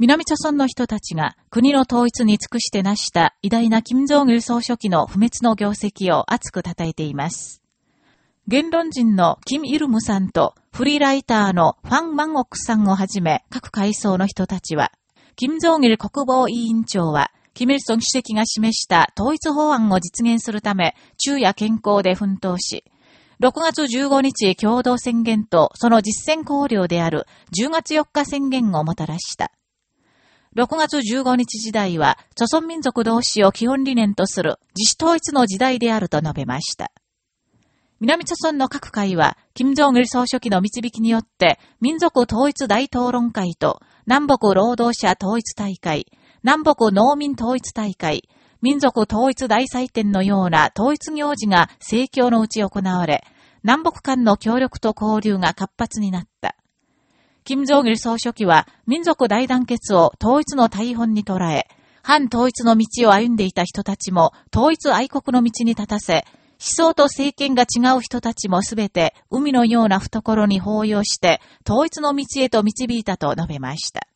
南朝村の人たちが国の統一に尽くして成した偉大な金正義総書記の不滅の業績を熱く称えています。言論人のキム・イルムさんとフリーライターのファン・マンオクさんをはじめ各階層の人たちは、金正義国防委員長は、キム・イルソン主席が示した統一法案を実現するため、昼夜健康で奮闘し、6月15日共同宣言とその実践考慮である10月4日宣言をもたらした。6月15日時代は、著存民族同士を基本理念とする自主統一の時代であると述べました。南朝村の各会は、金正義総書記の導きによって、民族統一大討論会と、南北労働者統一大会、南北農民統一大会、民族統一大祭典のような統一行事が盛況のうち行われ、南北間の協力と交流が活発になった。金正義総書記は民族大団結を統一の大本に捉え、反統一の道を歩んでいた人たちも統一愛国の道に立たせ、思想と政権が違う人たちもすべて海のような懐に包容して統一の道へと導いたと述べました。